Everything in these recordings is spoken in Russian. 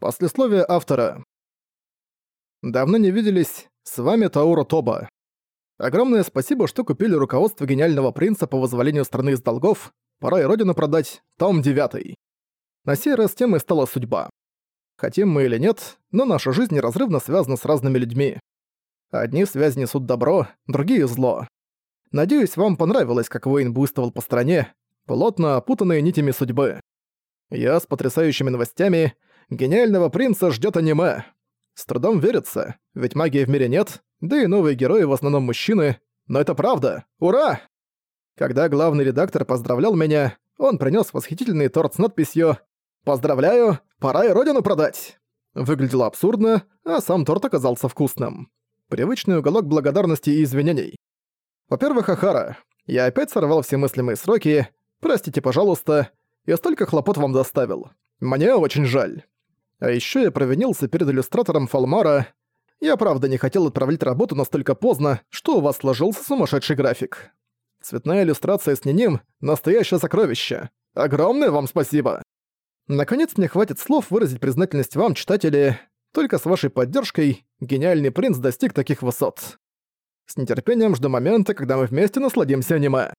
Послесловие автора. Давно не виделись, с вами Тауро Тоба. Огромное спасибо, что купили руководство гениального принца по вызволению страны из долгов, пора и родину продать, том 9. На сей раз темой стала судьба. Хотим мы или нет, но наша жизнь неразрывно связана с разными людьми. Одни связи несут добро, другие — зло. Надеюсь, вам понравилось, как Уэйн буйствовал по стране, плотно опутанные нитями судьбы. Я с потрясающими новостями — Гениального принца ждет аниме. С трудом верится, ведь магии в мире нет, да и новые герои в основном мужчины. Но это правда. Ура! Когда главный редактор поздравлял меня, он принес восхитительный торт с надписью «Поздравляю, пора и родину продать». Выглядело абсурдно, а сам торт оказался вкусным. Привычный уголок благодарности и извинений. Во-первых, Ахара, я опять сорвал все мыслимые сроки, простите, пожалуйста, я столько хлопот вам доставил. Мне очень жаль. А ещё я провинился перед иллюстратором Фалмара. Я правда не хотел отправлять работу настолько поздно, что у вас сложился сумасшедший график. Цветная иллюстрация с Ниним — настоящее сокровище. Огромное вам спасибо! Наконец мне хватит слов выразить признательность вам, читатели. Только с вашей поддержкой гениальный принц достиг таких высот. С нетерпением жду момента, когда мы вместе насладимся аниме.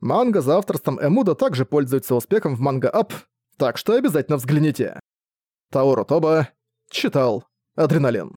Манга за авторством Эмуда также пользуется успехом в Манга Ап, так что обязательно взгляните. Тауру Тоба читал Адреналин.